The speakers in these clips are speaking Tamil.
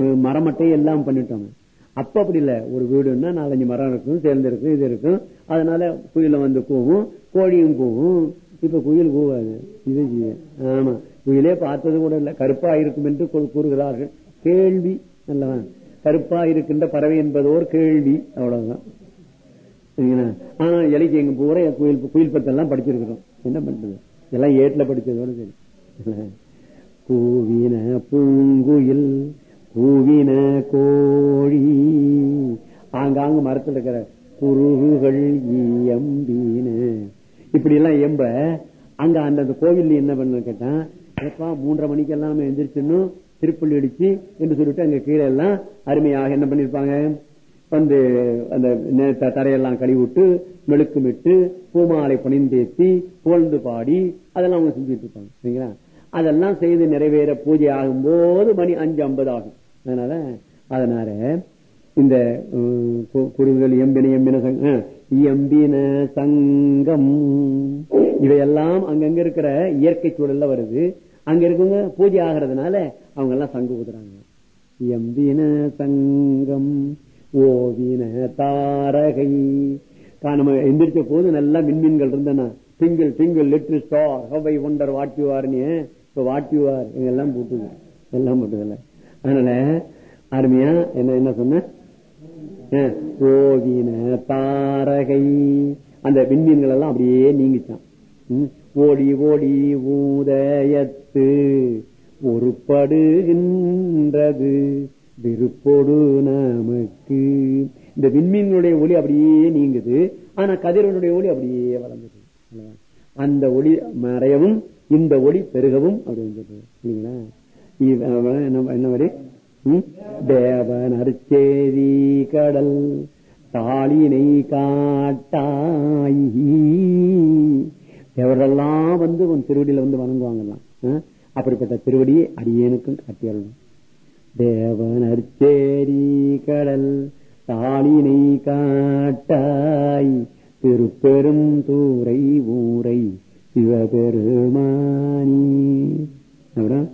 அஹ் மரமட்டை எல்லாம் பண்ணிட்டோம். அப்ப அப்படி இல்ல. ஒரு வீடுன்னா நாலஞ்சு மரம் இருக்கும் சேர்ந்து இருக்கும் இது இருக்கும். அதனால குயில வந்து கூவும் கோழியும் கூவும். இப்ப குயில் கூவாது. இது ஆமா. குயிலே பார்த்தது கூட இல்ல. கருப்பா இருக்கும் என்று கூறுகிறார்கள். கேள்வி அல்லவா கருப்பா இருக்கின்ற பறவை என்பதோர் கேள்வி. அவ்வளவுதான். சரிங்களா? ஆனா இலைக்கு எங்க பூரா குயில் குயில் பத்தெல்லாம் படிச்சிருக்கிறோம். என்ன பண்றது? எல்லாம் ஏட்ல படிச்சதோட சரி. கூவின பூங்குயில் கூவின கோழி. ஆங்காங்க மரத்தில் இருக்கிற குருகுகள் இயம்பின இப்படி எல்லாம் எம்ப அங்க அந்த கோவில் கோவில்ல என்ன பண்ண கேட்டான் எப்பா மூன்றரை மணிக்கெல்லாம் நம்ம எந்திரிச்சுன்னு திருப்பள்ளி அடிச்சு என்று சொல்லிட்டு அங்க கீழே எல்லாம் அருமையாக என்ன பண்ணிருப்பாங்க? வந்து அந்த த- தரையெல்லாம் கழுவி விட்டு மெழுக்குமிட்டு பூமாலை பணிந்தேத்தி புகழ்ந்து பாடி அதெல்லாம் அவங்க செஞ்சுட்டு இருப்பாங்க. சரிங்களா? அதெல்லாம் செய்து நிறைவேற பூஜை ஆகும்போது மணி அஞ்சு ஐம்பது ஆகும். அதனால அதனால இந்த உம், கு- குருகள் எம்பின எம்பின எம்பின சங்கம். இவையெல்லாம் அங்கங்க இருக்கிற இயற்கை சூழல்ல வருது. அங்க இருக்கவங்க பூஜை ஆகிறதுனால அவங்க எல்லாம் சங்கு ஊதுறாங்க எம்பின சங்கம் ஓவின தாரகை. நம்ம எந்திரிச்ச போது நல்லா மின்மீன்கள் இருந்தனா. Twinkle twinkle little star how I wonder what you ஆர்னு. இப்ப வாட் யூ ஆர் எல்லாம் போட்டுது எல்லாம் போட்டுதல்ல அதனால அருமையா என்ன என்ன சொன்ன? ஓவின தாரகை. அந்த விண்மீன்கள் எல்லாம் அப்படியே நீங்கிச்சான். ஓடி ஓடி ஊதயத்து. ஒருப்படுகின்றது. விருப்போடு நமக்கு. இந்த விண்மீன்களுடைய ஒளி அப்படியே நீங்குது. ஆனா கதிரவனுடைய ஒளி அப்படியே வளர்ந்துது. அந்த ஒளி மறையவும் இந்த ஒளி பெருகவும் அப்படி வந்தது என்ன- வரி? தேவன் அருச்சேரி கடல் தாளினை காட்டாய். எவரெல்லாம் வந்து உன் திருவடியில வந்து வணங்குவாங்கலாம் அப்படிப்பட்ட திருவடியை அடியேனுக்கும் காட்டியறணும் தேவன் அருச்சேரி கடல் தாளினை காட்டாய். திருப்பெரும் தூரை ஊரை சிவபெருமானி. அப்புறம்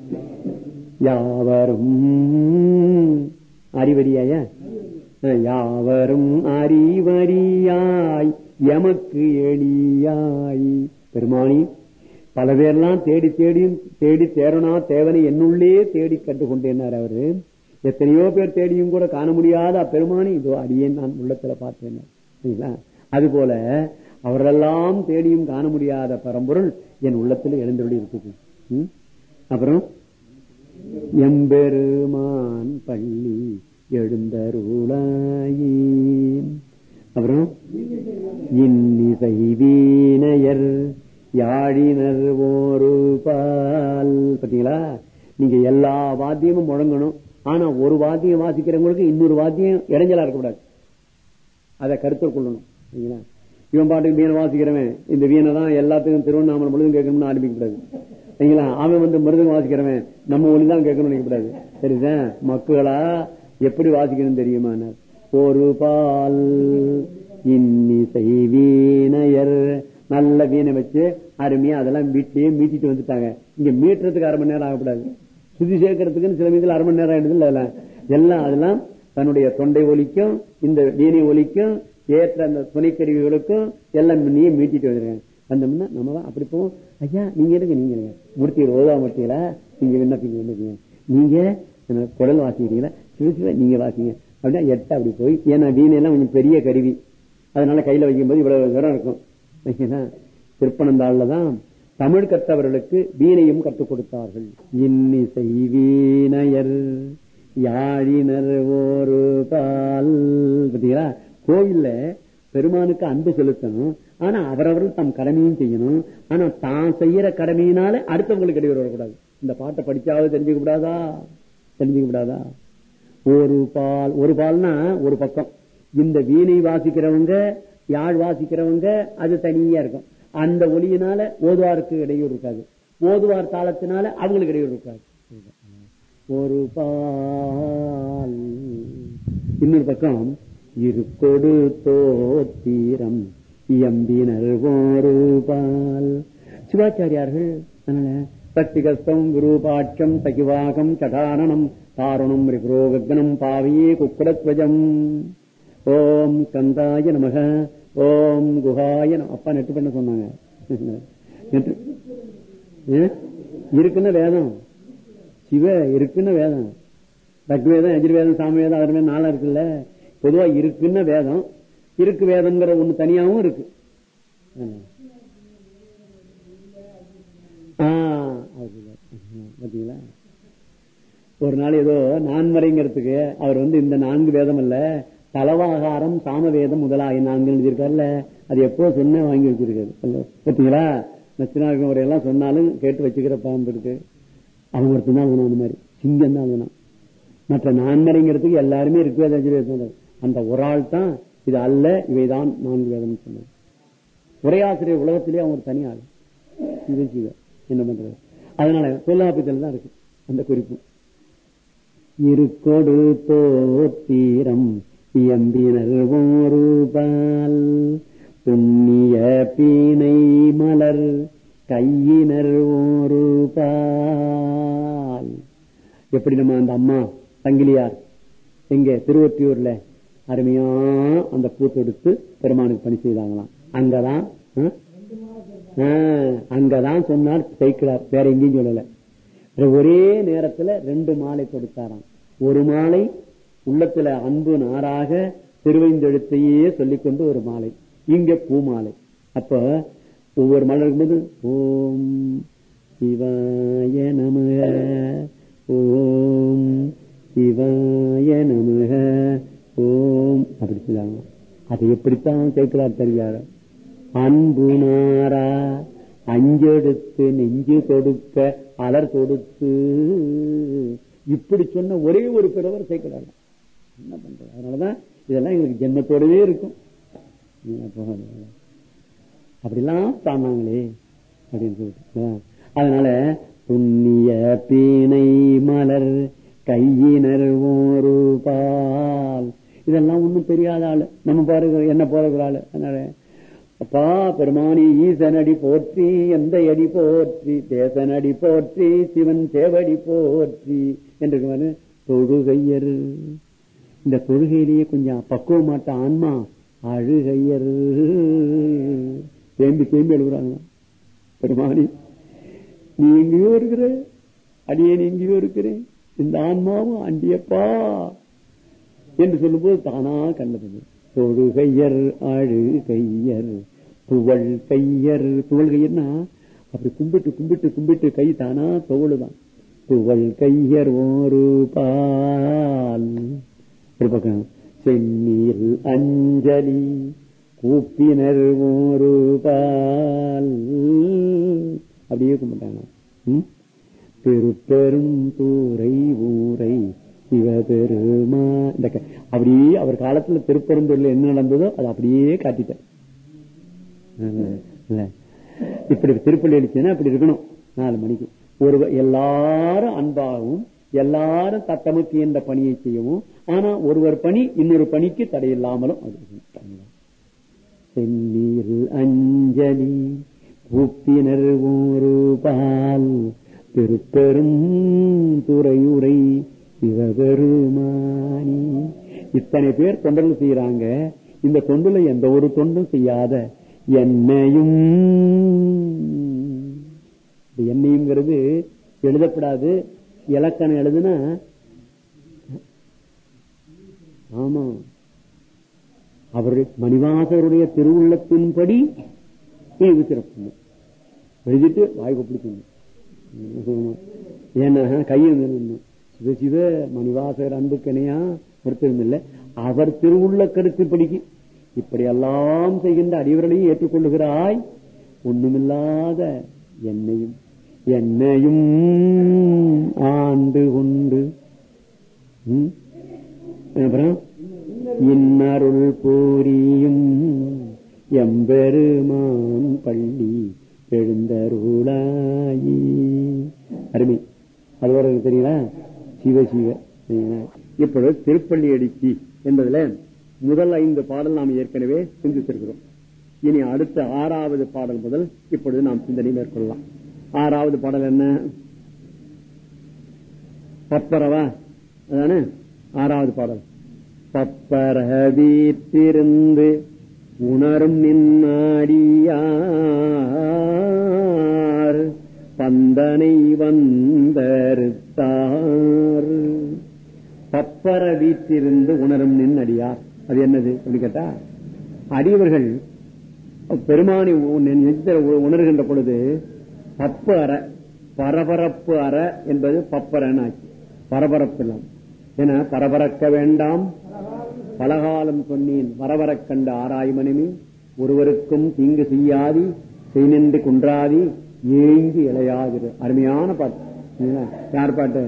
யாவரும் அறிவறியாய? யாவரும் அறிவறியாய் எமக்கு எளியாய். பெருமானி பல பேர்லாம் தேடி தேடி தேடி தேரனா தேவனை என்னுள்ளே தேடி கண்டு கொண்டேனார் அவரு. எத்தனையோ பேர் தேடியும் கூட காண முடியாத அப்பெருமானி இதோ அடியேன் நான் உள்ளத்துல பார்த்தேன். சரிங்களா? அது போல அவரெல்லாம் தேடியும் காண முடியாத பரம்பொருள் என் உள்ளத்துல எழுந்தருளி இருக்குது. அப்புறம்? எம்பெருமான் பள்ளி எழுந்தருளாயி அப்புறம்? இன்னிசை வீணையர் யாழினர் ஒரு பால் பாத்தீங்களா நீங்க எல்லா வாத்தியமும் முழங்கணும். ஆனா ஒரு வாத்தியம் வாசிக்கிறவங்களுக்கு இன்னொரு வாத்தியம் இடைஞ்சலா இருக்கக்கூடாது. அதை கருத்தில் கொள்ளணும். சரிங்களா? இவன் பாட்டுக்கு வீணை வாசிக்கிறவன். இந்த வீணை தான் எல்லாத்துக்கும் திருவண்ணாமலை முழுதும் கேட்கணும்னு ஆரம்பிக்கக்கூடாது சரிங்களா? அவன் வந்து மிருதம் வாசிக்கிறவன். நம்ம ஒளி தான் கேட்கணும்னு நினைக்கக்கூடாது சரிதான் மக்களா எப்படி வாசிக்கணும் தெரியுமா? ஒரு பால் இன்னிசை வீணையர் நல்ல வீணை வச்சு அருமையா அதெல்லாம் வீட்லயே மீட்டிட்டு வந்துட்டாங்க. இங்க மீட்டுறதுக்கு அரை மணி நேரம் ஆகக்கூடாது. சுதி சேர்க்கறதுக்குன்னு சில மீதில் அரை மணி நேரம் ஆயிடுது இல்ல எல்லாம் அதெல்லாம் தன்னுடைய தொண்டை ஒலிக்கும் இந்த வீணை ஒலிக்கும் ஏற்ற அந்த துணைக்கருவிகளுக்கும் எல்லாம் நீ மீட்டிட்டு வந்துருக்காங்க வந்தோம்னா நம்ம தான் அப்படி போவோம். ஐயா நீங்க எடுங்க நீங்க எடுங்க மூர்த்தியில் ஓதா மூர்த்தியில நீங்க விண்ணப்பிங்க விண்ணப்பிங்க நீங்க குடல் வாசிக்கிறீங்களா? நீங்க வாசிங்க. அப்படின்னா எட்ட அப்படி போய் ஏன்னா வீணை எல்லாம் கொஞ்சம் பெரிய கருவி. அதனால கையில வைக்கும்போது இவ்வளவு தூரம் இருக்கும். சரிங்களா? திருப்பனந்தாள்ல தான் தமிழ் கற்றவர்களுக்கு வீணையும் கற்றுக் கொடுத்தார்கள். இன்னிசை வீணையர் யாழினர் ஒரு பால் பார்த்தீங்களா கோவில்ல பெருமானுக்கு அன்பு செலுத்தணும். ஆனா அவரவர்கள் தம் கடமையும் செய்யணும். ஆனா தான் செய்யற கடமையினால அடுத்தவங்களுக்கு இடையூறு வரக்கூடாது. இந்த பாட்டை படிச்சாவது தெரிஞ்சுக்க கூடாதா? தெரிஞ்சுக்க கூடாதா? ஒரு பால் ஒரு பால்னா ஒரு பக்கம். இந்த வீணை வாசிக்கிறவங்க யாழ் வாசிக்கிறவங்க அது தனியா இருக்கும். அந்த ஒளியினால ஓதுவாருக்கு இடையூறு இருக்காது. ஓதுவார் தாளத்தினால அவங்களுக்கு இடையூறு இருக்காது. ஒரு பால் இன்னொரு பக்கம் இருக்கொடு தோத்தீரம் எம்பினர் ஓருபால் சிவாச்சாரியார்கள் அதனால கஸ்தம் குருபாட்சம் சகிவாகம் சடாரணம் தாருணம் ரிபுரோகனம் பாவியே குக்குடத்வஜம். ஓம் கந்தாய நமக ஓம் குஹாய அப்பா நெட்டு பண்ண சொன்னாங்க. நெட்டு ஏ? இருக்குன்னு வேதம். சிவ இருக்குன்னு வேதம். ரிக்வேதம் எஜுர்வேதம் சாமவேதம் அதர் நாளா இருக்குல்ல? பொதுவா இருக்குன்னு வேதம் இருக்கு வேதம்ங்கிற ஒண்ணு தனியாவும் இருக்கு. பாத்தீங்களா? ஒரு நாள் ஏதோ நான்மறைங்கிறதுக்கு அவர் வந்து இந்த நான்கு வேதம் அல்ல தலவாகாரம் சாம வேதம் முதலாகிய நான்கு எழுதியிருக்காருல்ல. அது எப்போ சொன்ன வாங்கி வச்சிருக்காரு. பார்த்தீங்களா பாத்தீங்களா? நச்சினார்கம் எல்லாம் சொன்னாலும் கேட்டு வச்சுக்கிற பாம்பு இருக்கு. அவன் ஒருத்தன் தான் அந்த மாதிரி. சிங்கம் தான் அதுனா மற்ற நான்மறைங்கிறதுக்கு எல்லாருமே இருக்கு வேதம் அந்த ஒரு ஆள் தான் இது அல்ல இவைதான் நான்கு வேதம் சொன்னது உரையாசிரியர் உலகத்திலே அவங்க தனி ஆள். இது என்ன பண்றது? அதனால தொல்லாபத்தில் தான் இருக்கு அந்த குறிப்பு. இருக்கொடு தோத்தீரம் இயம்பினர் புண்ணிய பீனை மலர் கையினர் ஓருபால். எப்படி நம்ம அந்த அம்மா சங்கிலியார் எங்க திருவொற்றியூர்ல? அருமையா அந்த பூ தொடுத்து பெருமானுக்கு பணி செய்தாங்களாம். அங்கதான் அங்கதான் சொன்னார் சேர்க்கிறார் வேற எங்கேயும் சொல்லல. ஒரே நேரத்துல ரெண்டு மாலை கொடுத்தாராம். ஒரு மாலை உள்ளத்துல அன்பு நாராக திருவைந்தெழுத்தையே சொல்லிக்கொண்டு ஒரு மாலை. இங்க பூ மாலை. அப்ப ஒவ்வொரு மலர் இருக்கும்போது ஓம் சிவாய நமக ஓம் சிவாய நமக ஓம் அப்படி சொல்லாங்க அதை எப்படித்தான் கேட்கிறார் தெரியாத? அன்பு நாரா அஞ்செடுத்து நெஞ்சு கொடுக்க அலர் கொடுத்து இப்படி சொன்ன ஒரே ஒரு பிறவர் சேர்க்கிறாங்க என்ன பண்றது? அதனாலதான் இதெல்லாம் எங்களுக்கு ஜென்மத்தோடவே இருக்கும். அப்படிலாம் தானாங்களே. அப்படின்னு சொல்லிட்டு. அதனால புண்ணிய பீனை மலர் கையினர் ஒரு பால் இதெல்லாம் ஒண்ணும் தெரியாத ஆளு. நம்ம பாருங்க என்ன போறகிற ஆளு. அதனால அப்பா பெருமானி ஈசனடி போற்றி எந்த அடி போற்றி தேசனடி போற்றி சிவன் சேவடி போற்றி என்று தொழுகையர். இந்த தொழுகையிலேயே கொஞ்சம் பக்குவமாட்ட ஆன்மா அழுகையர். தேம்பி தேம்பி எழுதுறாங்க பெருமானி நீ எங்கேயோ இருக்கிற அடியேன் எங்கேயோ இருக்கிறேன். இந்த ஆன்மாவும் அண்டியப்பா. என்று சொல்லும்போது தானா கண்ணது. தொழுகையர் அழுகையர் துவள் கையர். துவள் கையர்னா அப்படி கும்பிட்டு கும்பிட்டு கும்பிட்டு கை தானா தோளுதான் துவள் கையர் ஒரு பால். ஒரு பக்கம் செந்நீர் அஞ்சலி கூப்பினர் ஒரு பால். அப்படியே கும்பிட்டாங்க திருப்பெரும் தூரை ஊரை சிவபெருமா இந்த அப்படியே அவர் காலத்துல திருப்பெருந்தொழில் என்ன நடந்ததோ அது அப்படியே காட்டிட்டார். இப்படி திருப்பள்ளி அடிச்சுன்னா அப்படி இருக்கணும். நாலு மணிக்கு. ஒரு எல்லாரும் அன்பாகவும் எல்லாரும் தத்தமுக்கு என்ற பணியை செய்யவும் ஆனா ஒருவர் பணி இன்னொரு பணிக்கு தடையில்லாமலும் அது இருக்கணும். செந்நீர் அஞ்சலி கூப்பினர் ஒரு பால் திருப்பெரும் துறையுரை சிவபெருமானி. இத்தனை பேர் தொண்டர்கள் செய்யறாங்க இந்த தொண்டுல எந்த ஒரு தொண்டும் செய்யாத என்னையும். என்னையும்ங்கிறது எழுதப்படாது. இலக்கணம் எழுதுனா ஆமா. அவருடைய மணிவாசருடைய திருவுள்ளத்தின்படி இது சிறப்பு எழுதிட்டு வாய்ப்பு பிடிக்கணும் ஏன்னா கையில் நின்னு சிவ மணிவாசகர் அன்புக்கனையா ஒருத்தரும் இல்லை. அவர் திருவுள்ள கருத்துப்படிக்கு இப்படி எல்லாம் செய்கின்ற அடிவர்களையும் ஏற்றுக்கொள்ளுகிறாய். ஒண்ணுமில்லாத என்னையும் என்னையும் ஆண்டு கொண்டு அப்புறம் இன்னருள் பூரியும் எம்பெருமான் பள்ளி எழுந்தருளாயி. அருமை. அது வர தெரியுங்களா சிவ சிவ இப்பொழுது திருப்பள்ளி அடிச்சி என்பதுல முதல் ஐந்து பாடல் நாம் ஏற்கனவே சிந்தித்திருக்கிறோம். இனி அடுத்த ஆறாவது பாடல் முதல் இப்பொழுது நாம் சிந்தனை மேற்கொள்ளலாம். ஆறாவது பாடல் என்ன? பப்பரவா? அதானே? ஆறாவது பாடல். பப்பர வீட்டிருந்து உணரும் நின்னாடியார் பந்தனை வந்தறுத்தார் பப்பர வீட்டிலிருந்து உணரும் நின் அடியார். அது என்னது? அப்படி கேட்டா அடியவர்கள் பெருமானி உணர்கின்ற பொழுது பப்பு அற பரபரப்பு அற என்பது பப்பரன் ஆச்சு பரபரப்பு இல்லாம என பரபரக்க வேண்டாம். பலகாலம் சொன்னேன் வரவரக் கண்ட ஆராய்மனமே ஒருவருக்கும் தீங்கு செய்யாதி செய் நின்று குன்றாதி ஏங்கி இளையாகிறது அருமையான பாட்டு. யார் பாட்டு?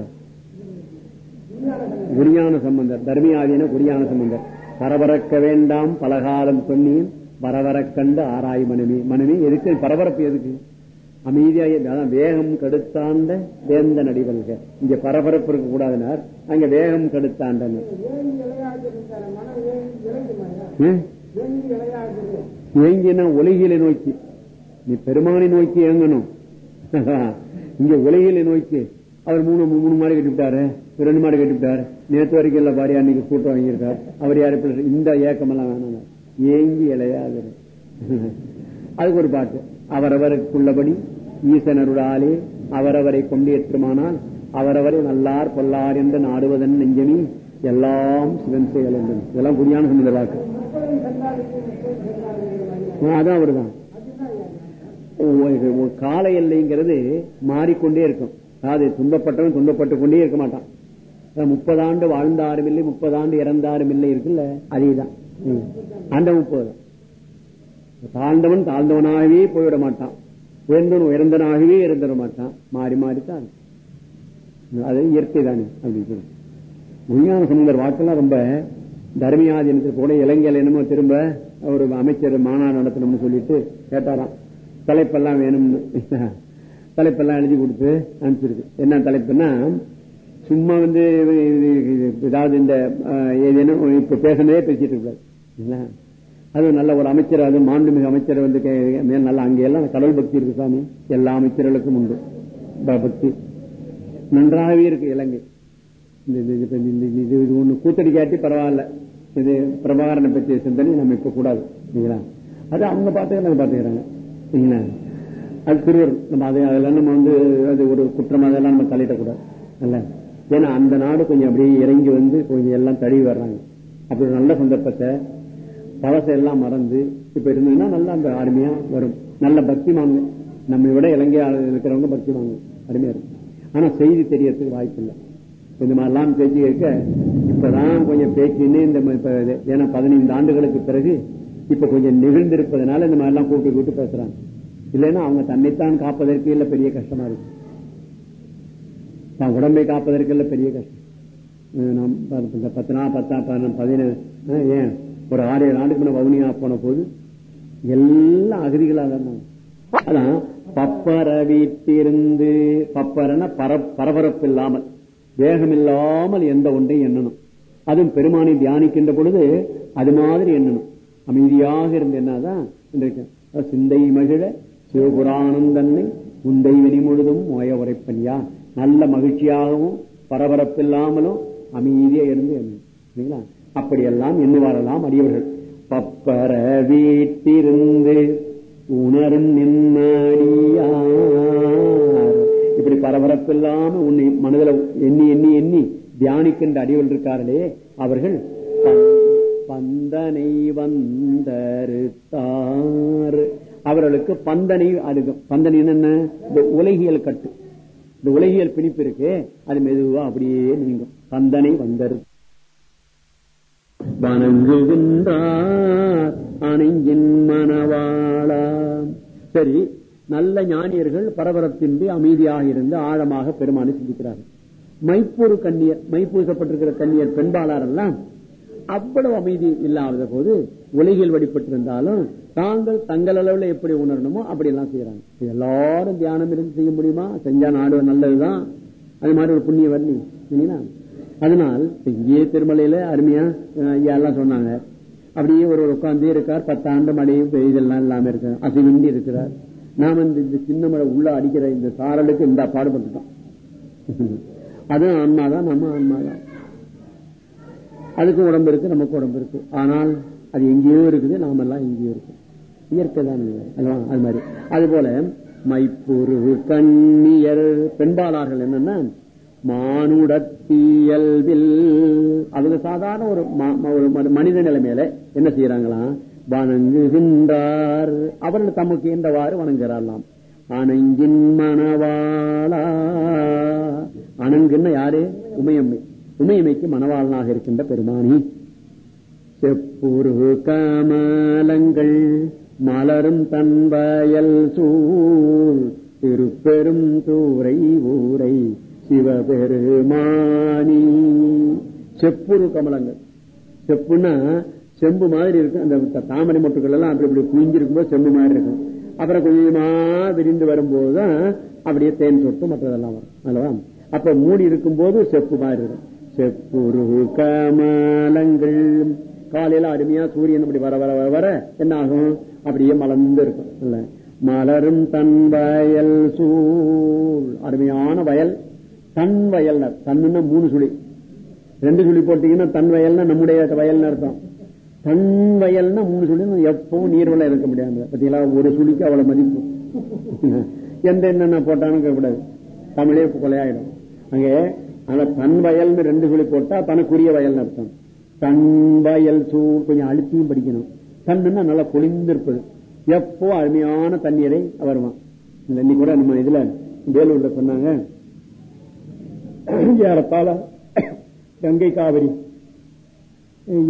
குறியான சம்பந்தர் தர்மியாதீன குறியான சம்பந்தர். பரபரக்க வேண்டாம் பலகாலம் சொன்னியும் பரவரக்கண்டு ஆராய் மனமே மனமே எதுக்கு? பரபரப்பு எதுக்கு? அமைதியாக வேகம் கடுத்தாண்ட வேந்த நடிவல்க இங்க பரபரப்பு இருக்க கூடாதுனார் அங்க வேகம் கடுத்தாண்டனர். ஏங்கினா உலகிலை நோக்கி. நீ பெருமானை நோக்கி ஏங்கணும். இங்க உலகிலை நோக்கி. அவர் மூணு மூணு மாதிரி கட்டிவிட்டாரு. ரெண்டு மாடு கட்டிவிட்டாரு நேற்று வரைக்கும் இல்ல பாரியா அன்னைக்கு கூட்டம் வாங்கியிருக்காரு. அவர் யாரு இந்த ஏக்கம் எல்லாம் வேணாம் ஏங்கி இலையாது அதுக்கு ஒரு பாட்டு. அவரவருக்குள்ளபடி ஈசனருடாலே அவரவரை கொண்டேற்றுமானால் அவரவரை நல்லார் பொல்லார் என்று நாடுவதன் நெஞ்சமி எல்லாம் சிவன் செயல் என்றும். இதெல்லாம் புரியான சொன்னது வாக்கு அதான் அவருதான். கால எல்லைங்கிறது மாறிக்கொண்டே இருக்கும். அதாவது துன்பப்பட்டவன் துன்பப்பட்டு கொண்டே இருக்க மாட்டான். முப்பது ஆண்டு வாழ்ந்தாரும் இல்லை முப்பது ஆண்டு இறந்தாரும் இல்லை இருக்குல்ல? அதேதான். அந்த முப்பது. தாழ்ந்தவன் தாழ்ந்தவனாகவே போய்விட மாட்டான் உயர்ந்தவன் உயர்ந்தனாகவே இருந்துட மாட்டான் மாறி மாறித்தான். அது இயற்கை தானே அப்படின்னு விஞ்ஞான சம்பந்தர் வாக்கெல்லாம் ரொம்ப தர்மியாதீனத்துக்கு கூட இளைஞர் என்னமோ திரும்ப ஒரு அமைச்சர் மாநாடு நடத்தணும்னு சொல்லிட்டு கேட்டாராம். தலைப்பெல்லாம் வேணும்னு. தலைப்பெல்லாம் எழுதி கொடுத்து அனுப்பிச்சிருக்கு. என்ன தலைப்புன்னா சும்மா வந்து ஏதாவது இந்த ஏதேனும் இப்ப பேசினதே பேசிட்டு இருக்காரு. அது நல்ல ஒரு அமைச்சர் அது மாண்புமிகு அமைச்சர் வந்து நல்ல அங்கெல்லாம் கடவுள் பக்தி இருக்கு சாமி. எல்லா அமைச்சர்களுக்கும் உண்டு. பக்தி. நன்றாகவே இருக்கு இலங்கை. இது ஒண்ணு கூத்தடி காட்டி பரவாயில்ல. இது பிரபாகரனை பற்றிய சிந்தனை நம்ம இப்ப கூடாது. அது அவங்க பார்த்துக்க நம்ம சரிங்களா? அது திருவர் நம்ம அதை அதெல்லாம் நம்ம வந்து அது ஒரு குற்றம் அதெல்லாம் நம்ம தலையிடக்கூடாது அல்ல? ஏன்னா அந்த நாடு கொஞ்சம் அப்படியே இறங்கி வந்து கொஞ்சம் எல்லாம் தழுவி வர்றாங்க. அப்படி நல்ல சந்தர்ப்பத்தை பழசை எல்லாம் மறந்து இப்ப இருந்ததுன்னா நல்லா அந்த அருமையா வரும். நல்ல பக்தி வாங்க. நம்ம விட இலங்கை இருக்கிறவங்க பக்தி வாங்க. அருமையா இருக்கும். ஆனா செய்தி தெரியறதுக்கு வாய்ப்பு இல்லை. இந்த மாதிரிலாம் பேச்சு கேட்க இப்பதான் கொஞ்சம் பேச்சுன்னு இந்த ஏன்னா பதினைந்து ஆண்டுகளுக்கு பிறகு இப்ப கொஞ்சம் நிகழ்ந்திருப்பதனால இந்த மாதிரி எல்லாம் கூப்பிட்டு கூப்பிட்டு பேசுறாங்க. இல்லைன்னா அவங்க தன்னைத்தான் காப்பதற்கு இல்ல பெரிய கஷ்டமா இருக்கு. தான் உடம்பை காப்பதற்கு இல்ல பெரிய கஷ்டம். நாம் பத்து நாள் பத்தா பதினேழு ஏன்? ஒரு ஆறு ஏழு ஆண்டுக்கு முன்ன வவுனியா போன போது எல்லாம் அகதிகளாக இருந்தாங்க. அதான் பப்பர வீட்டிருந்து பப்பரன பரபரப்பு இல்லாமல் வேகம் இல்லாமல் எந்த ஒன்றையும் எண்ணணும். அதுவும் பெருமானை தியானிக்கின்ற பொழுது அது மாதிரி எண்ணணும். அமைதியாக இருந்து என்னதான் சிந்தை மகிழ சிவபுராணம் தன்னை உந்தை வெளி முழுதும் மோய உரைப்பனியா நல்ல மகிழ்ச்சியாகவும் பரபரப்பு இல்லாமலும் அமைதியா இருந்து சரிங்களா அப்படியெல்லாம் எண்ணுவாரெல்லாம் அடியவர்கள். பப்பர வீட்டிருந்து உணரும் நிம்மதியார் இப்படி பரபரப்பு இல்லாம உன்னை மனதில் எண்ணி எண்ணி எண்ணி தியானிக்கின்ற அடிவல் இருக்கார்களே அவர்கள் பந்தனை வந்தருத்தார் அவர்களுக்கு பந்தனை அது பந்தனை என்ன இந்த உலகியல் கட்டு. இந்த உலகியல் பிடிப்பு இருக்கு அது மெதுவா அப்படியே நீங்கும். பந்தனை வந்தரு வணங்குகின்றார் அணிஞ்சின் மனவாளா சரி நல்ல ஞானியர்கள் பரபரப்பின்றி அமைதியாக இருந்து ஆழமாக பெருமானை சிந்திக்கிறார்கள். மைப்பூர் கண்ணியர் மைப்பூசப்பட்டிருக்கிற கண்ணியர் பெண்பாளர் எல்லாம் அவ்வளவு அமைதி இல்லாத போது உலகில் வழிபட்டிருந்தாலும் தாங்கள் தங்கள் அளவுல எப்படி உணரணுமோ அப்படி எல்லாம் செய்யறாங்க எல்லாரும் தியானம் இருந்து செய்ய முடியுமா? செஞ்சா நாடு நல்லதுதான். அது மாதிரி ஒரு புண்ணிய வரணி சரிங்களா அதனால் இங்கே திருமலையில அருமையா எல்லாம் சொன்னாங்க. அப்படியே ஒரு உட்கார்ந்தே இருக்கார். பத்தாண்டு மழையும் இதெல்லாம் இல்லாம இருக்கு. அசைவின்றி இருக்கிறார். நாம இந்த சின்ன மழை உள்ள அடிக்கிற இந்த சாரலுக்கு இந்த பாடுபட்டுட்டோம். அதுவும் ஆன்மாதான் நம்ம ஆன்மாதான். அதுக்கும் உடம்பு இருக்கு நமக்கு உடம்பு இருக்கு. ஆனால் அது எங்கேயோ இருக்குது நாம எல்லாம் எங்கேயோ இருக்கு இயற்கை தான் அல்லவா? அது மாதிரி. அது போல மைப்புரு கண்ணியர் பெண்பாளர்கள் என்னன்னா மானுடத்தியல்வில் அவங்க சாதாரண ஒரு ம- ம- ஒரு ம- மனித நிலைமையில என்ன செய்யறாங்களாம் வணங்குகின்றார். அவர்கள் தமக்கு என்றவாறு வணங்குகிறார்களாம். அணங்கின் மணவாளா. அணங்குன்னு யாரு? உமையம்மை. உமையமைக்கு மனவாளனாக இருக்கின்ற பெருமானி. செப்புரு கமலங்கள் மலரும் தன்வயல் சூழ். திருப்பெரும் தூரை ஊரை சிவபெருமானி. செப்புரு கமலங்கள். செப்புன்னா செம்பு மாதிரி இருக்கும். அந்த தாமரை மொட்டுகள் எல்லாம் அப்படி இப்படி குவிஞ்சிருக்கும்போது செம்பு மாதிரி இருக்கும். அப்புறம் கொஞ்சமா விரிந்து வரும்போதுதான் அப்படியே தேன் சொட்டு மற்றதெல்லாம் வரும். அல்லவா? அப்ப மூடி இருக்கும் போது செப்பு மாதிரி இருக்கும். செப்புரு கமலங்கள். காலையில அருமையா சூரியன் அப்படி வர வர வர வர என்ன ஆகும் அப்படியே மலர்ந்து இருக்கும் இல்ல? மலரும் தன் வயல் சூழ். அருமையான வயல். தன் வயல் தன்னுன்னா மூணு சுழி. ரெண்டு சுழி போட்டீங்கன்னா தன் வயல்னா நம்முடைய வயல்னு அர்த்தம். தன் வயல்னா மூணு சுழி எப்பவும் நீர்வளம் இருக்க முடியாது. பாத்தீங்களா ஒரு சுழிக்கு அவ்வளவு மதிப்பு. எந்த என்னென்ன போட்டாலும் கேட்கக்கூடாது தமிழே கொலையாயிடும். அங்கே அந்த தன் வயல்னு ரெண்டு சொல்லி போட்டா தனக்குரிய வயல் அர்த்தம். தன் வயல் சூழ் கொஞ்சம் அழுத்தியும் படிக்கணும். தன்னுன்னா நல்லா பொழிந்திருப்பது எப்போ அருமையான தண்ணீரை வருவான் இன்னைக்கு கூட நம்ம இதுல வேலூர்ல சொன்னாங்க. ஏறத்தாழ கங்கை காவிரி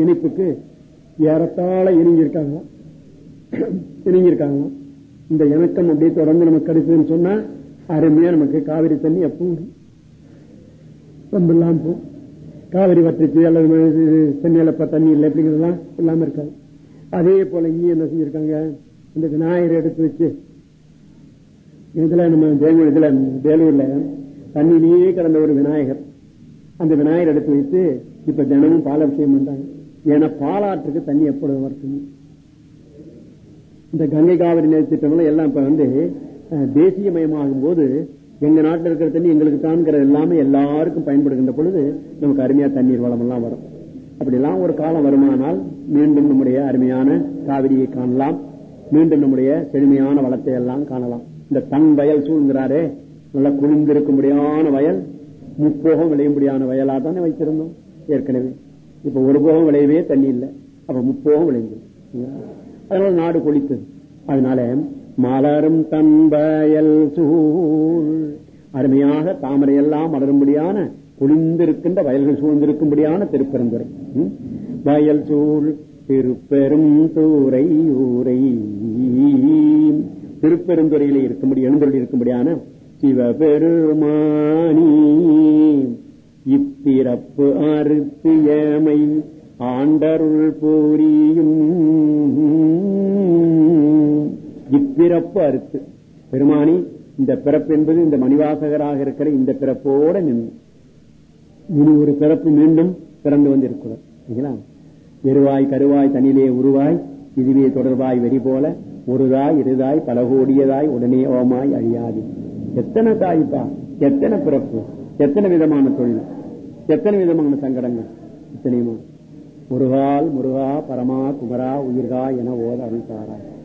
இனிப்புக்கு ஏறத்தாழ இணைஞ்சிருக்காங்க. இணைஞ்சிருக்காங்க. இந்த இணக்கம் அப்படியே தொடர்ந்து நமக்கு கிடைச்சதுன்னு சொன்னா அருமையா நமக்கு காவிரி தண்ணி எப்பவும் வரும். ரொம்ப போகும் காவிரி வற்றிச்சு அல்லது சென்னையில இப்ப தண்ணி இல்லை அப்படிங்கிறதுலாம் இல்லாம இருக்காது. அதே போல இங்கேயும் என்ன செஞ்சிருக்காங்க? இந்த விநாயகர் எடுத்து வச்சு இதுல நம்ம ஜெயங்குடி இதுல வேலூர்ல தண்ணியிலேயே கடந்த ஒரு விநாயகர். அந்த விநாயகர் எடுத்து வைத்து இப்ப தினமும் பாலாபிஷேகம் பண்றாங்க. ஏன்னா பாலாற்றுக்கு தண்ணி எப்பொழுது வரணும் இந்த கங்கை காவிரி நீர் திட்டங்கள் எல்லாம் இப்ப வந்து தேசியமயமாகும் போது எங்க நாட்டில் இருக்கிற தண்ணி எங்களுக்கு தான்ங்கிறது எல்லாமே எல்லாருக்கும் பயன்படுகின்ற பொழுது நமக்கு அருமையா தண்ணீர் வளம் எல்லாம் வரும். அப்படிலாம் ஒரு காலம் வருமானால் மீண்டும் நம்முடைய அருமையான காவிரியை காணலாம். மீண்டும் நம்முடைய செழுமையான வளத்தை எல்லாம் காணலாம். இந்த தன் வயல் சூழ்கிறாரே நல்லா குளிர்ந்திருக்கும்படியான வயல் முப்போகம் விளையும்படியான வயலா தானே வைத்திருந்தோம் ஏற்கனவே. இப்ப ஒரு போகம் விளையவே தண்ணி இல்லை. அப்ப முப்போகம் விளைந்தது அதனால நாடு கொளித்தது. அதனால மலரும் தம்பயல் சூழ். அருமையாக தாமரை எல்லாம் மலரும்படியான குளிர்ந்திருக்கின்ற வயல்கள் சூழ்ந்திருக்கும்படியான திருப்பெருந்துறை வயல் சூழ் திருப்பெரும் தூரை ஊரை. திருப்பெருந்துறையிலே இருக்கும்படி எழுந்தொழி இருக்கும்படியான சிவபெருமானி. இப்பிறப்பு அறுத்து ஏமை ஆண்டருள் போரியும். இப்பிறப்பு அறுத்து. பெருமானி இந்த பிறப்பு என்பது இந்த மணிவாசகராக இருக்கிற இந்த பிறப்போட நின்று இனி ஒரு பிறப்பு மீண்டும் பிறந்து வந்து இருக்கிறோம் எருவாய் கருவாய் தனிலே உருவாய் இதுவே தொடர்பாய் வெறி போல ஒருதாய் இருதாய் பல கோடியதாய் உடனே ஓமாய் அழியாது. எத்தனை தாய்ப்பா? எத்தனை பிறப்பு? எத்தனை விதமான தொழில்? எத்தனை விதமான சங்கடங்கள்? இத்தனையுமா? முருகால் முருகா பரமா குமரா உயிர்கா என ஓத அருள்தாராய் அங்க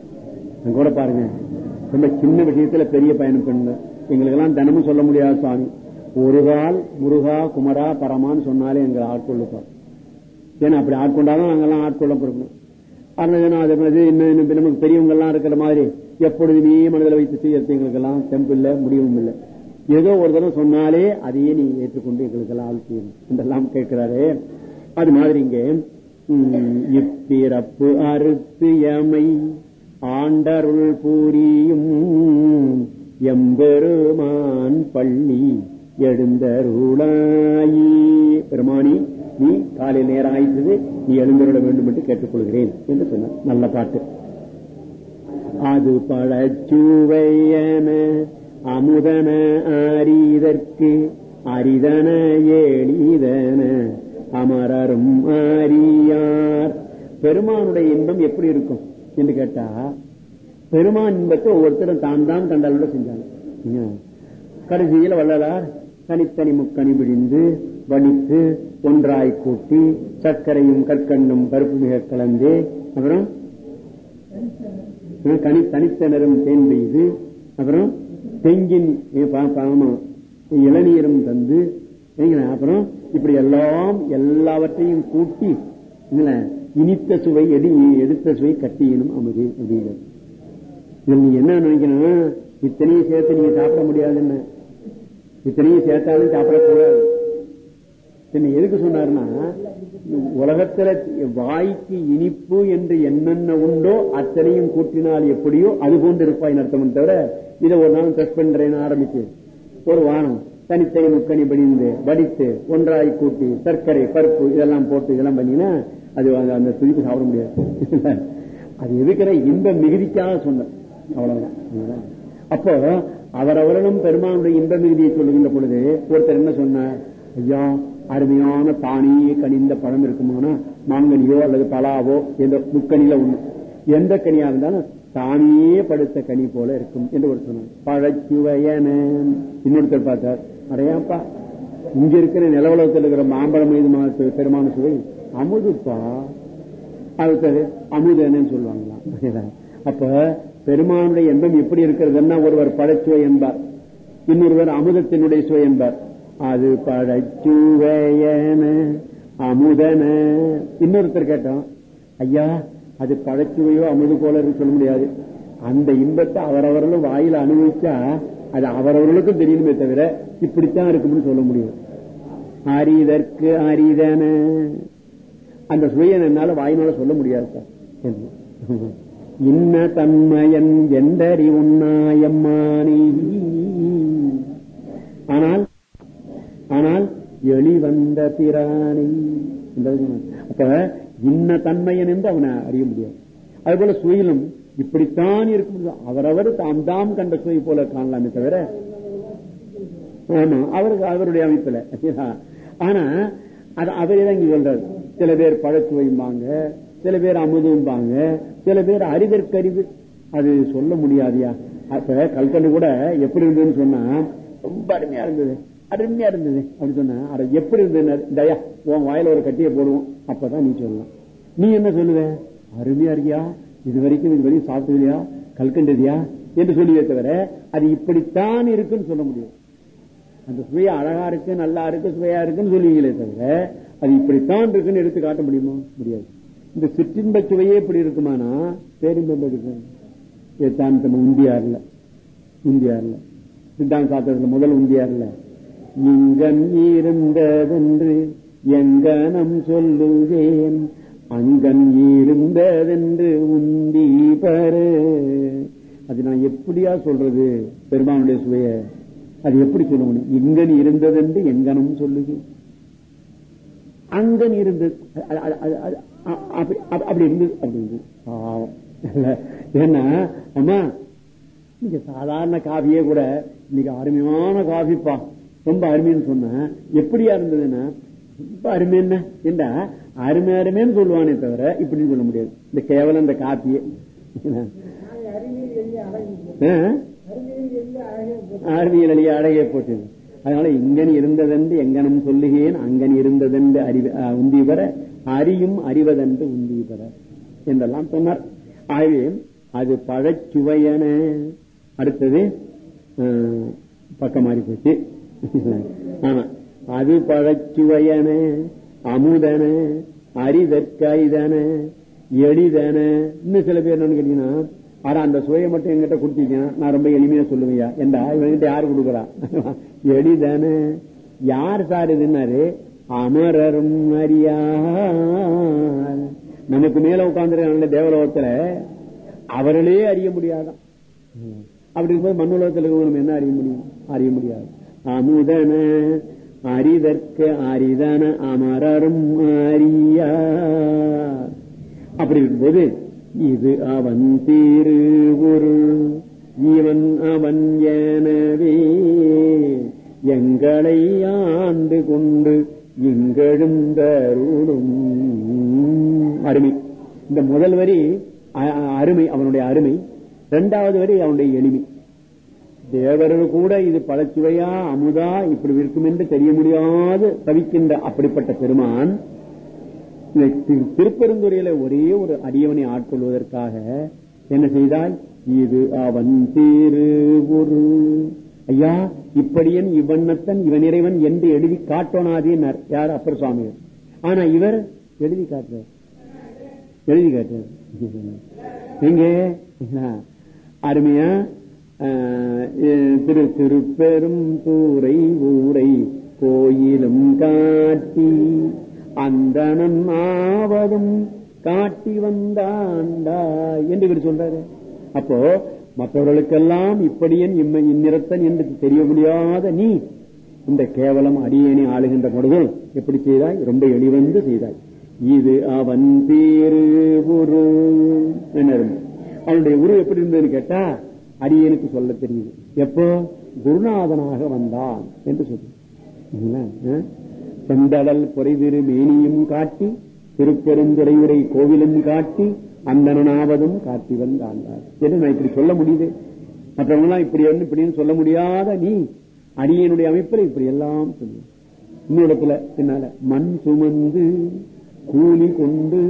கூட பாருங்க. ரொம்ப சின்ன விஷயத்துல பெரிய பயணம் பண்ணு எங்களுக்கு எல்லாம் தினமும் சொல்ல முடியாது சுவாமி ஒரு கால் முருகா குமரா பரமான்னு சொன்னாலே எங்களை ஆட்கொள்ளுப்போம் ஏன்னா அப்படி ஆட்கொண்டாலும் நாங்கெல்லாம் ஆட்கொள்ளப்படணும் அதனால மாதிரி இன்னும் இன்னும் நமக்கு பெரியவங்க எல்லாம் இருக்கிற மாதிரி எப்பொழுதுமே மனதில் வைத்து செய்யறது எங்களுக்கு எல்லாம் தெம்பு முடியவும் இல்லை. ஏதோ ஒரு தடவை சொன்னாலே அதையே நீ ஏற்றுக்கொண்டு எங்களுக்கு எல்லாம் ஆள் செய்யணும். என்றெல்லாம் கேட்கிறாரு. அது மாதிரி இங்கே இப்பிறப்பு அறுத்து எமை ஆண்டருள் பூரியும் எம்பெருமான் பள்ளி எழுந்தருளாயி. பெருமானி நீ காலையில் நேரம் ஆயிட்டது நீ எழுந்தருள வேண்டும் என்று கேட்டுக்கொள்கிறேன் என்று சொன்னார். நல்ல பாட்டு. அது பழச்சுவையன அமுதன ஆரிதற்கு அரிதன எளிதன அமரரும் அறியார் பெருமானுடைய இன்பம் எப்படி இருக்கும்? என்று கேட்டா பெருமான் இன்பத்தை ஒவ்வொருத்தரும் தான் தான் கண்டாலோட செஞ்சாங்க. கடைசியில் வள்ளலார் தனித்தனி முக்கணி பிடிந்து வடித்து ஒன்றாய் கூட்டி சர்க்கரையும் கற்கண்ணும் பருப்பு மிக கலந்து அப்புறம்? கனி தனித்தனரும் தேன் பெய்து அப்புறம்? தெங்கின் இளநீரும் தந்து அப்புறம்? இப்படி எல்லாம் எல்லாவற்றையும் கூட்டி இனித்த சுவை எடு எடுத்த சுவை கட்டியனும் அமுது அப்படிங்கிறது நீ என்ன நினைக்கணும் இத்தனையும் சேர்த்து நீங்க சாப்பிட முடியாதுன்னு. இத்தனையும் சேர்த்தாலும் சாப்பிடக்கூடாது. எதுக்கு சொன்னாருன்னா உலகத்துல வாய்க்கு இனிப்பு என்று என்னென்ன உண்டோ அத்தனையும் கூட்டினால் எப்படியோ அது போன்று இருப்பாய் அர்த்தம் தவிர இதை ஒரு நாள் டெஸ்ட் பண்றேன்னு ஆரம்பிச்சு ஒரு வானம் தனித்தனி முக்கணி படிந்து வடித்து ஒன்றாய் கூட்டி சர்க்கரை பருப்பு இதெல்லாம் போட்டு இதெல்லாம் பண்ணீங்கன்னா அது அந்த துதிப்பு சாப்பிட முடியாது. அது எதுக்கிற இன்ப மிகுதிக்காக சொன்ன அவ்வளவுதான். அப்போ அவரவர்களும் பெருமானுடைய இன்ப மிகுதியை சொல்லுகின்ற பொழுது ஒருத்தர் என்ன சொன்னார்? ஐயா அருமையான தானியே கனிந்த பழம் இருக்குமானா? மாங்கனியோ அல்லது பலாவோ? எந்த முக்கனில ஒண்ணு. எந்த கனியா இருந்தாலும் தானே படுத்த கனி போல இருக்கும் என்று ஒரு சொன்னார். பழச்சுவையன. இன்னொருத்தர் பார்த்தார் அடையாப்பா இங்க இருக்கிற நிலவலகத்தில் இருக்கிற மாம்பழம் மீது பெருமான சுவை அமுதுப்பா அடுத்தது அமுதன்னு சொல்லுவாங்களாம். அப்ப பெருமானுடைய எண்ணம் எப்படி இருக்கிறதுன்னா ஒருவர் பழச்சுவை என்பார். இன்னொருவர் அமுதத்தினுடைய சுவை என்பார். அது பழச்சுவையன அமுதன. இன்னொருத்தர் கேட்டோம் ஐயா அது பழச்சுவையோ அமுது போல சொல்ல முடியாது. அந்த இன்பத்தை அவரவர்களும் வாயில அனுபவிச்சா அது அவரவர்களுக்கும் தெரியணுமே தவிர இப்படித்தான் இருக்கும்னு சொல்ல முடியும். அரிதற்கு அரிதன அந்த சுவையை என்னால வாயினால சொல்ல முடியாது சார். இன்ன தன்மையன் எந்தறி உண்ணாயம்மானி ஆனால் ஆனால் எளி வந்த பிராணி அப்ப இன்ன தன்மையன் என்று அவனை அறிய முடியாது. அது போல சுயிலும் இப்படித்தான் இருக்க முடியும் அவரவர் தாம் தாம் கண்ட சுவை போல காணலாமே தவிர ஆமா அவருக்கு அவருடைய அமைப்புல. ஆனா அது அவரே தான் இங்க சொல்றாரு. சில பேர் பழச்சுவைம்பாங்க சில பேர் அமுதும்பாங்க சில பேர் அறிவிற்கறிவு அது சொல்ல முடியாதியா? அப்ப கல்கண்டு கூட எப்படி இருந்ததுன்னு சொன்னா ரொம்ப அருமையா இருந்தது அருமையா இருந்தது. அப்படி சொன்ன அட எப்படி இருந்தது தயா உன் வாயில ஒரு கட்டியை போடுவோம். அப்பதான் நீ சொல்லலாம். நீ என்ன சொல்லுவ? அருமையா இருக்கியா? இது வரைக்கும் இது வரைக்கும் சாப்பிட்டதுலையா கல்கண்டதியா என்று சொல்லுவே தவிர அது இப்படித்தான் இருக்குன்னு சொல்ல முடியும். அந்த சுவையா அழகா இருக்கு நல்லா இருக்கு சுவையா இருக்குன்னு சொல்லுவீங்களே தவிர அது இப்படித்தான் இருக்குன்னு எடுத்து காட்ட முடியுமா? முடியாது. இந்த சிற்றின்ப சுவையே இப்படி இருக்குமானா? பேரின்பம் இருக்கு தான் உந்தியார்ல. உந்தியார்ல. சித்தாந்த சாத்திரத்துல முதல் உந்தியார்ல. இங்கன் இருந்ததென்று எங்கனம் சொல்லுவேன். அங்கன் இருந்ததென்று உந்தி பரு. அது நான் எப்படியா சொல்றது? பெருமானுடைய சுவைய. அது எப்படி சொல்ல முடியும்? இங்கன் இருந்ததென்று எங்கனம் சொல்லுவேன். அங்கன் இருந்தது அப்படி இருந்தது அப்படி இருந்தது ஏன்னா அம்மா நீங்க சாதாரண காஃபியே கூட இன்னைக்கு அருமையான காஃபிப்பா ரொம்ப அருமைன்னு சொன்ன எப்படியா இருந்ததுன்னா ரொம்ப அருமை என்ன? என்றா அருமை அருமைன்னு சொல்லுவானே தவிர இப்படின்னு சொல்ல முடியாது. இந்த கேவலம் இந்த காப்பியே. அறிவியல் அழிய அழகே போட்டது அதனால இங்கன் இருந்ததென்று எங்கனம் சொல்லுகிறேன் அங்கன் இருந்ததென்று அறிவு உந்தி பெற அறியும் அறிவதென்று உந்தி பெற என்றெல்லாம் சொன்னார். ஆகவே அது பழச்சுவையன. அடுத்தது பக்கம் மாறி போச்சு. ஆமா. அது பழச்சுவையன அமுதன அரிதற்கைதன எளிதன இன்னும் சில பேர் என்னன்னு கேட்டீங்கன்னா ஆனா அந்த சுவையை மட்டும் எங்கிட்ட கொடுத்தீங்க நான் ரொம்ப எளிமையா சொல்லுவையா என்றா இவங்கிட்ட யாரு கொடுக்குறா? எளிதானே. யார் சார் இதுன்னாரு? அமரரும் அறியார். நமக்கு மேல உட்கார்ந்து தேவலோகத்துல அவர்களே அறிய முடியாதான். அப்படி இருக்கும்போது மண்ணுலகத்தில் நம்ம என்ன அறிய முடியும்? அறிய முடியாது. அமுதன அரிதற்க அரிதன அமரரும் அறியா அப்படி இருக்கும்போது இது அவன் திருவுருள் இவன் அவன் எனவே எங்களை ஆண்டு கொண்டு இங்கெழுந்தருளும் அருமை. இந்த முதல் வரி அருமை அவனுடைய அருமை. இரண்டாவது வரி அவனுடைய எளிமை. தேவர்கள் கூட இது பழச்சுவையா அமுதா இப்படி இருக்கும் என்று தெரிய முடியாது தவிக்கின்ற அப்படிப்பட்ட பெருமான் திருப்பெருந்துறையில ஒரே ஒரு அடியவனை ஆட்கொள்வதற்காக என்ன செய்தால் இது அவன் திருவுரு ஐயா இப்படியன் இவ்வண்ணத்தன் இவன் இறைவன் என்று எழுதி காட்டோனாதேனார் யார்? அப்பர் சுவாமிகள். ஆனா இவர் எழுதி காட்டுறார். எழுதி காட்டுறார். எங்க? அருமையா ஆஹ், திரு திருப்பெரும் தூரை ஊரை கோயிலும் காட்டி அந்தனன் ஆவதும் காட்டி வந்தாண்டா என்று சொல்றாரு. அப்போ மற்றவர்களுக்கெல்லாம் இப்படியன் இம்ம இந்நிறத்தன் என்று தெரிய முடியாத நீ இந்த கேவலம் அடியேனி ஆளுகின்ற பொழுது எப்படி செய்தாய்? ரொம்ப எளிவந்து செய்தாய். இது அவன் பேரு உரு. என்ன அவனுடைய உரு எப்படி இருந்ததுன்னு கேட்டா அடியனுக்கு சொல்ல தெரியுது. எப்போ? குருநாதனாக வந்தான் என்று சொல்லு. செந்தடல் பொறைதிரு மேனியும் காட்டி திருப்பெருந்துறையுரை கோவிலும் காட்டி அந்தனாவதும் காட்டி வந்தாண்டார் என்று நான் இப்படி சொல்ல முடியுது? மற்றவங்களாம் இப்படி ஒன்று இப்படின்னு சொல்ல முடியாத நீ அடியனுடைய அமைப்பில் இப்படி எல்லாம் சொல்லு. இன்னொருத்துல பின்னால மண் சுமந்து கூலி கொண்டு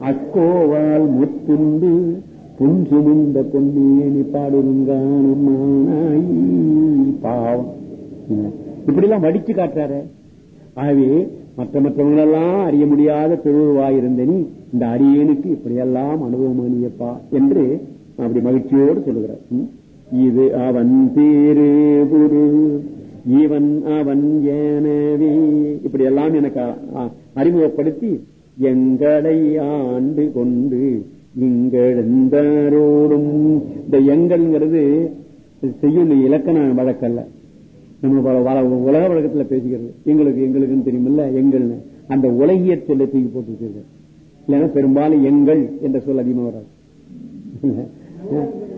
அக்கோவால் முத்துண்டு புன் சுமந்த பொன்னியனி பாடுங்கானமானாய் பாவம். இப்படி எல்லாம் வடிச்சு காட்டுறாரு. ஆகவே மற்ற மற்றவங்களெல்லாம் அறிய முடியாத திருவுருவாயிருந்த நீ இந்த அரியனுக்கு இப்படியெல்லாம் அனுபவமானியப்பா என்று அப்படி மகிழ்ச்சியோடு சொல்லுகிறார். இது அவன் பேரு குரு. இவன் அவன் எனவே. இப்படி எல்லாம் எனக்கு அறிமுகப்படுத்தி எங்களை ஆண்டு கொண்டு இங்கெழுந்தாரோடும். இந்த எங்கள்ங்கிறது செய்யும் இலக்கண வழக்கல்ல. நம்ம உலக வழக்கத்துல பேசிக்கிறது. எங்களுக்கு எங்களுக்குன்னு தெரியுமில்ல எங்கள்னு. அந்த உலகியற் சொல்லை தூக்கி போட்டு வச்சிருக்க இல்லைன்னா பெரும்பாலும் எங்கள் என்ற சொல் அதிகமா வராது.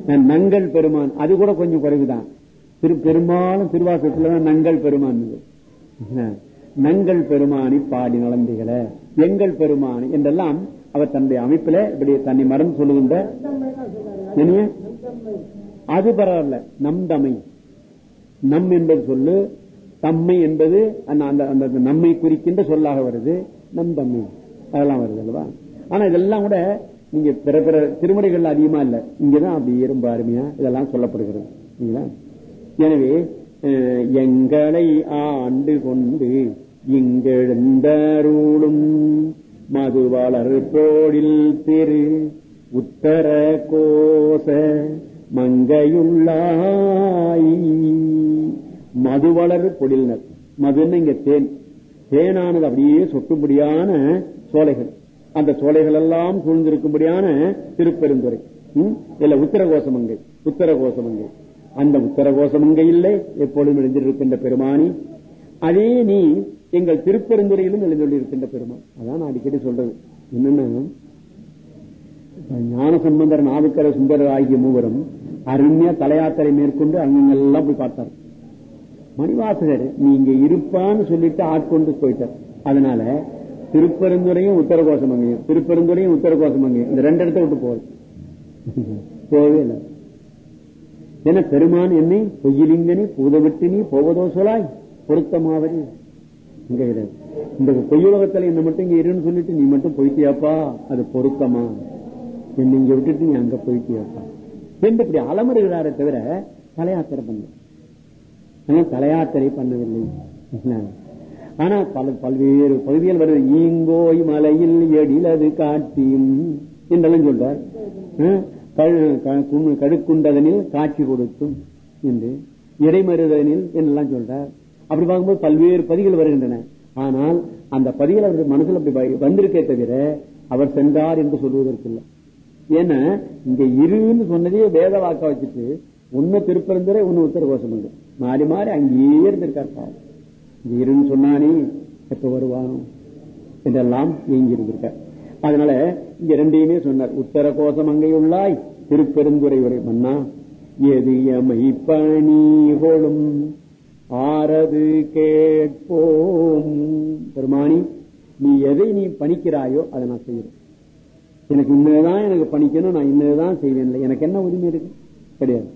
நங்கள் பெருமான். அது கூட கொஞ்சம் குறைவுதான். திரு பெரும்பாலும் திருவாசத்துல தான் நங்கள் பெருமான் நங்கள் பெருமானி பாடி நலந்திகள எங்கள் பெருமானி என்றெல்லாம் அவர் தன்னுடைய அமைப்பில இப்படி தன்னை மறந்து சொல்லுகின்ற? அது பரவாயில்ல. நம் தமை. நம் என்பது சொல்லு தம்மை என்பது அந்த அந்த- நம்மை குறிக்கின்ற சொல்லாக வருது நம் தம்மை. அதெல்லாம் வருது அல்லவா? ஆனா இதெல்லாம் கூட நீங்க பிற பிற திருமுறைகள் அதிகமா இல்ல. இங்கதான் அப்படி ரொம்ப அருமையா இதெல்லாம் சொல்லப்படுகிறது. எனவே எங்களை ஆண்டு கொண்டு இங்கெழுந்தருளும் மதுவாளர் போடில் திரு உத்தர கோச மங்கையுள்ளாய். மதுவளர் பொழில்னர் மதுன்னு இங்க தேன்? தேனானது அப்படியே சொட்டும்படியான சோலைகள். அந்த சோலைகள் எல்லாம் சூழ்ந்திருக்கும்படியான திருப்பெருந்துறை. இல்ல உத்தரகோசமங்கை உத்தரகோசமங்கை அந்த உத்தரகோசமங்கை இல்லை. எப்பொழுதும் எழுந்திருக்கின்ற பெருமானி. அதே நீ எங்கள் திருப்பெருந்துறையிலும் எழுந்தொள்ளிருக்கின்ற பெருமான். அதான் நான் அடிக்கடி சொல்றது. என்னன்னா ஞான சம்பந்தர் நாவுக்கர சுந்தரர் ஆகிய மூவரும் அருமையா தலையாத்திரை மேற்கொண்டு அங்கெல்லாம் போய் பார்த்தார் மணிவாசகர் நீங்க இருப்பான்னு சொல்லிட்டு ஆட்கொண்டு போயிட்டார். அதனால திருப்பெருந்துறையும் உத்தரகோசமங்கையும் திருப்பெருந்துறையும் உத்தரகோசமங்கையும் இந்த ரெண்டு இடத்த விட்டு போகுது போகவே இல்லை. என பெருமான் என்னை பொய்யிலிங்கனி பூதவிட்டினி போவதோ சொலாய் பொருத்தமாவதி இங்க இந்த பொய்யுலகத்துல என்ன மட்டும் இங்க இருன்னு சொல்லிட்டு நீ மட்டும் போயிட்டியாப்பா? அது பொருத்தமா? என்னை இங்க விட்டுட்டு நீ அங்க போயிட்டியாப்பா? என்று இப்படி அலமருகிறாரே தவிர தலையாத்திரம் பண்ண தலையாட்டலை தலையாத்திரை பண்ணவில்லை ஆனா பல பல்வேறு பகுதிகள் வருது. ஈங்கோய் மலையில் எடிலது காட்டியும் என்றெல்லாம் சொல்றார். கழு- கடுக்குண்டதனில் காட்சி கொடுத்தும் என்று இடைமறுதனில் என்றெல்லாம் சொல்றார். அப்படி பார்க்கும்போது பல்வேறு பதிகள் வருகின்றன. ஆனால் அந்த பதிகள் அவருடைய மனசுல அப்படி வந்திருக்கே தவிர அவர் சென்றார் என்று சொல்வதற்கு இல்லை. ஏன்னா இங்க இருன்னு சொன்னதே வேத வாக்க வச்சுட்டு ஒன்னு திருப்பரந்துரை ஒன்னு உத்தர கோஷம் மாறி மாறி அங்கேயே இருந்திருக்கார் பாவம் இங்க இருன்னு சொன்னானே எப்ப வருவானோ? என்றெல்லாம் இயங்கி இருந்திருக்கார் அதனால இங்க ரெண்டையுமே சொன்னார். உத்தர கோஷம் அங்கே உள்ளாய் திருப்பெருந்துரை உரை மன்னா எது எமை பணி கொளும்? ஆறது கேட்போம். பெருமானி நீ எதை நீ பணிக்கிறாயோ அதை நான் செய்யறேன் எனக்கு இன்னதான் எனக்கு பணிக்கணும் நான் இன்னதான் செய்வேன் இல்லை. எனக்கு என்ன உரிமை இருக்கு? கிடையாது.